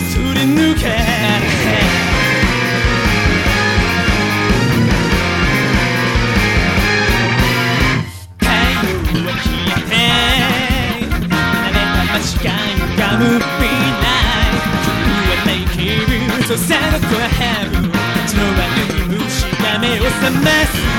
をすり抜け太陽は消えて慣れた街がむ Be-Night は Make it So sad for heaven 立ちの悪い虫が目を覚ます